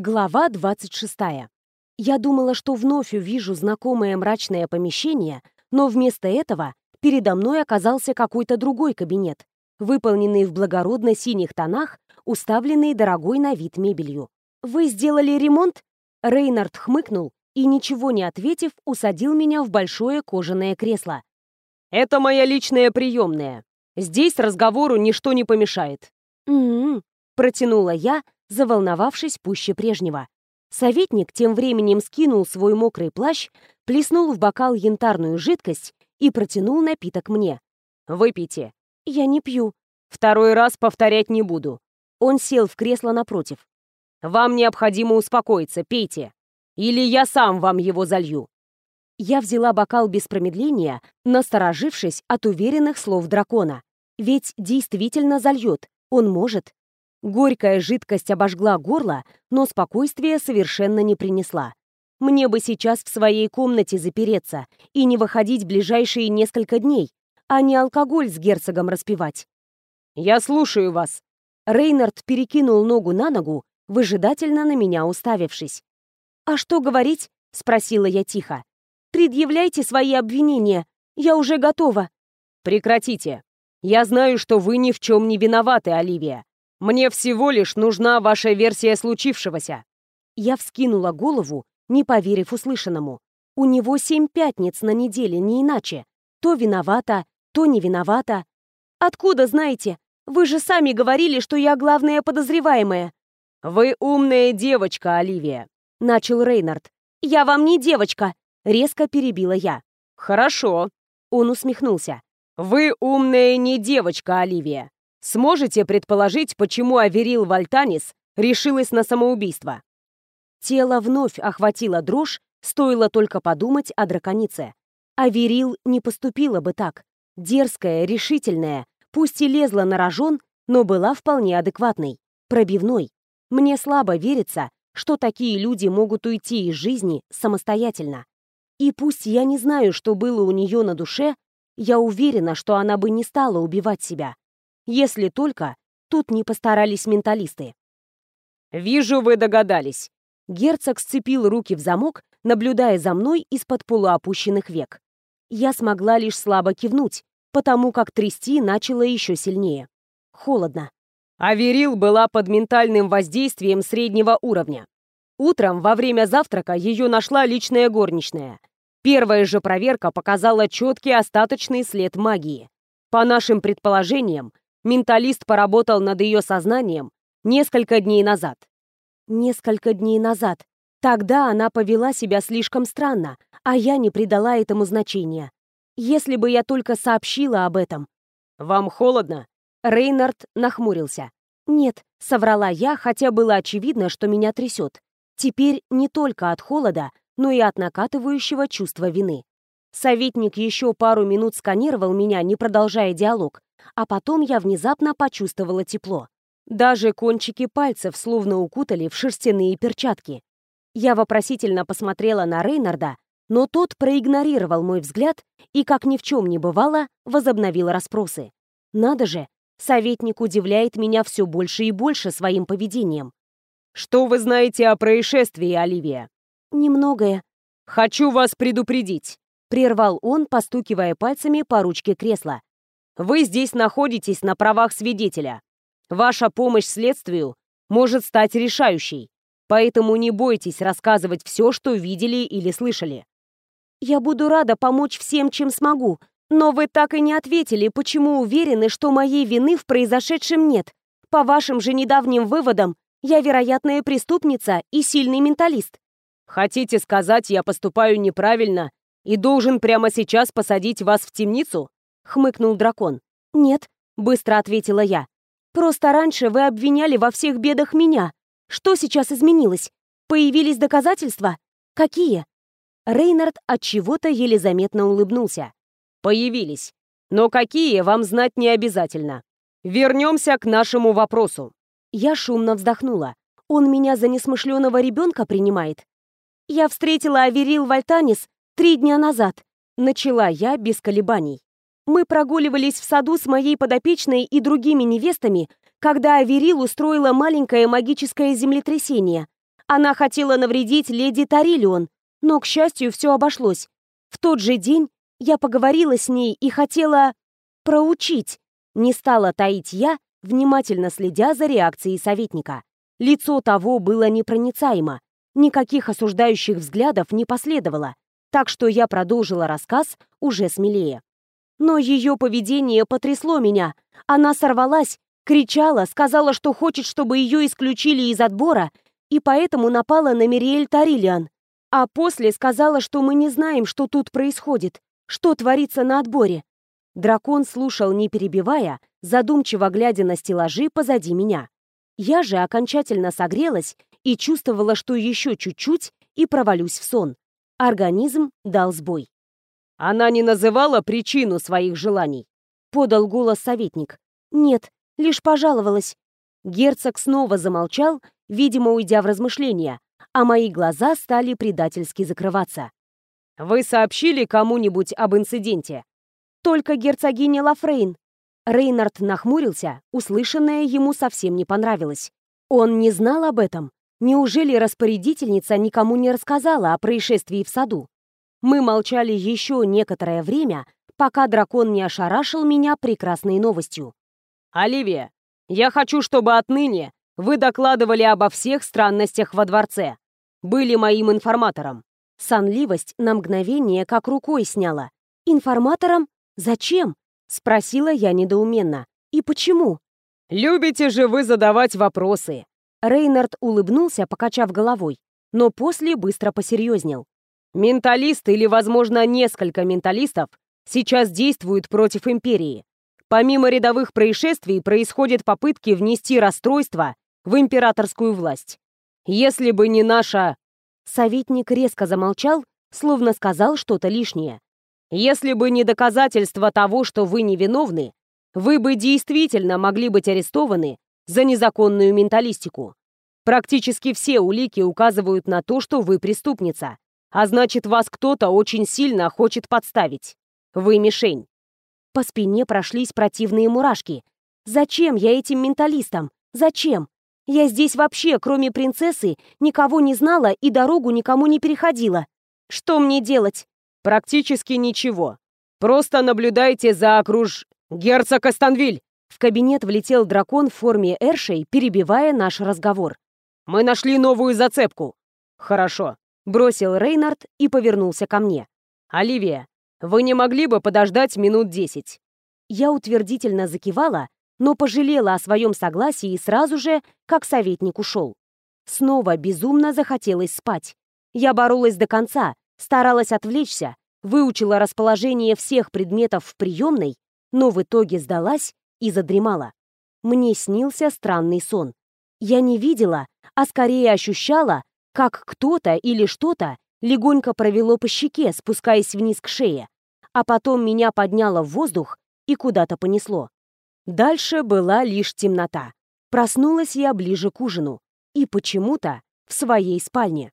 Глава 26. Я думала, что вновь увижу знакомое мрачное помещение, но вместо этого передо мной оказался какой-то другой кабинет, выполненный в благородно-синих тонах, уставленный дорогой на вид мебелью. «Вы сделали ремонт?» Рейнард хмыкнул и, ничего не ответив, усадил меня в большое кожаное кресло. «Это моя личная приемная. Здесь разговору ничто не помешает». «М-м-м», протянула я, заволновавшись пуще прежнего. Советник тем временем скинул свой мокрый плащ, плеснул в бокал янтарную жидкость и протянул напиток мне. «Выпейте». «Я не пью». «Второй раз повторять не буду». Он сел в кресло напротив. «Вам необходимо успокоиться, пейте. Или я сам вам его залью». Я взяла бокал без промедления, насторожившись от уверенных слов дракона. Ведь действительно зальет, он может. Горькая жидкость обожгла горло, но спокойствия совершенно не принесла. Мне бы сейчас в своей комнате запереться и не выходить ближайшие несколько дней, а не алкоголь с герцогом распивать. «Я слушаю вас». Рейнард перекинул ногу на ногу, выжидательно на меня уставившись. «А что говорить?» — спросила я тихо. «Предъявляйте свои обвинения. Я уже готова». «Прекратите. Я знаю, что вы ни в чем не виноваты, Оливия. Мне всего лишь нужна ваша версия случившегося». Я вскинула голову, не поверив услышанному. У него семь пятниц на неделе, не иначе. То виновата, то не виновата. «Откуда знаете? Вы же сами говорили, что я главная подозреваемая». «Вы умная девочка, Оливия», — начал Рейнард. «Я вам не девочка», — резко перебила я. «Хорошо», — он усмехнулся. «Вы умная не девочка, Оливия. Сможете предположить, почему Аверил Вальтанис решилась на самоубийство? Тело вновь охватило дрожь, стоило только подумать о драконице. Аверил не поступила бы так. Дерзкая, решительная, пусть и лезла на рожон, но была вполне адекватной, пробивной. Мне слабо верится, что такие люди могут уйти из жизни самостоятельно. И пусть я не знаю, что было у нее на душе, я уверена, что она бы не стала убивать себя. Если только тут не постарались менталисты. «Вижу, вы догадались». Герцог сцепил руки в замок, наблюдая за мной из-под полуопущенных век. Я смогла лишь слабо кивнуть, потому как трясти начало еще сильнее. Холодно. Аверил была под ментальным воздействием среднего уровня. Утром во время завтрака ее нашла личная горничная. Первая же проверка показала четкий остаточный след магии. По нашим предположениям, Менталист поработал над ее сознанием несколько дней назад. Несколько дней назад. Тогда она повела себя слишком странно, а я не придала этому значения. Если бы я только сообщила об этом. «Вам холодно?» Рейнард нахмурился. «Нет», — соврала я, хотя было очевидно, что меня трясет. Теперь не только от холода, но и от накатывающего чувства вины. Советник еще пару минут сканировал меня, не продолжая диалог, а потом я внезапно почувствовала тепло. Даже кончики пальцев словно укутали в шерстяные перчатки. Я вопросительно посмотрела на Рейнарда, но тот проигнорировал мой взгляд и, как ни в чем не бывало, возобновил расспросы. Надо же, советник удивляет меня все больше и больше своим поведением. «Что вы знаете о происшествии, Оливия?» «Немногое». «Хочу вас предупредить», — прервал он, постукивая пальцами по ручке кресла. Вы здесь находитесь на правах свидетеля. Ваша помощь следствию может стать решающей, поэтому не бойтесь рассказывать все, что видели или слышали. Я буду рада помочь всем, чем смогу, но вы так и не ответили, почему уверены, что моей вины в произошедшем нет. По вашим же недавним выводам, я вероятная преступница и сильный менталист. Хотите сказать, я поступаю неправильно и должен прямо сейчас посадить вас в темницу? Хмыкнул дракон. «Нет», — быстро ответила я. «Просто раньше вы обвиняли во всех бедах меня. Что сейчас изменилось? Появились доказательства? Какие?» Рейнард от чего-то еле заметно улыбнулся. «Появились. Но какие, вам знать не обязательно. Вернемся к нашему вопросу». Я шумно вздохнула. Он меня за несмышленого ребенка принимает. Я встретила Аверил Вальтанис три дня назад. Начала я без колебаний. Мы прогуливались в саду с моей подопечной и другими невестами, когда Аверил устроила маленькое магическое землетрясение. Она хотела навредить леди Тариллион, но, к счастью, все обошлось. В тот же день я поговорила с ней и хотела... проучить. Не стала таить я, внимательно следя за реакцией советника. Лицо того было непроницаемо. Никаких осуждающих взглядов не последовало, так что я продолжила рассказ уже смелее. Но ее поведение потрясло меня. Она сорвалась, кричала, сказала, что хочет, чтобы ее исключили из отбора, и поэтому напала на Мириэль Тариллиан. А после сказала, что мы не знаем, что тут происходит, что творится на отборе. Дракон слушал, не перебивая, задумчиво глядя на стеллажи позади меня. Я же окончательно согрелась и чувствовала, что еще чуть-чуть и провалюсь в сон. Организм дал сбой. «Она не называла причину своих желаний?» — подал голос советник. «Нет, лишь пожаловалась». Герцог снова замолчал, видимо, уйдя в размышления, а мои глаза стали предательски закрываться. «Вы сообщили кому-нибудь об инциденте?» «Только герцогиня Лафрейн». Рейнард нахмурился, услышанное ему совсем не понравилось. Он не знал об этом. Неужели распорядительница никому не рассказала о происшествии в саду? Мы молчали еще некоторое время, пока дракон не ошарашил меня прекрасной новостью. «Оливия, я хочу, чтобы отныне вы докладывали обо всех странностях во дворце. Были моим информатором». Сонливость на мгновение как рукой сняла. «Информатором? Зачем?» — спросила я недоуменно. «И почему?» «Любите же вы задавать вопросы!» Рейнард улыбнулся, покачав головой, но после быстро посерьезнел. «Менталист или, возможно, несколько менталистов сейчас действуют против Империи. Помимо рядовых происшествий происходят попытки внести расстройство в императорскую власть. Если бы не наша...» Советник резко замолчал, словно сказал что-то лишнее. «Если бы не доказательство того, что вы невиновны, вы бы действительно могли быть арестованы за незаконную менталистику. Практически все улики указывают на то, что вы преступница, а значит, вас кто-то очень сильно хочет подставить. Вы мишень». По спине прошлись противные мурашки. «Зачем я этим менталистам? Зачем? Я здесь вообще, кроме принцессы, никого не знала и дорогу никому не переходила. Что мне делать? Практически ничего. Просто наблюдайте за окруж... Герцог Астанвиль! В кабинет влетел дракон в форме Эршей, перебивая наш разговор. «Мы нашли новую зацепку!» «Хорошо», — бросил Рейнард и повернулся ко мне. «Оливия, вы не могли бы подождать минут десять?» Я утвердительно закивала, но пожалела о своем согласии сразу же, как советник ушел. Снова безумно захотелось спать. Я боролась до конца, старалась отвлечься, выучила расположение всех предметов в приемной, но в итоге сдалась и задремала. Мне снился странный сон. Я не видела, а скорее ощущала, как кто-то или что-то легонько провело по щеке, спускаясь вниз к шее, а потом меня подняло в воздух и куда-то понесло. Дальше была лишь темнота. Проснулась я ближе к ужину. И почему-то в своей спальне.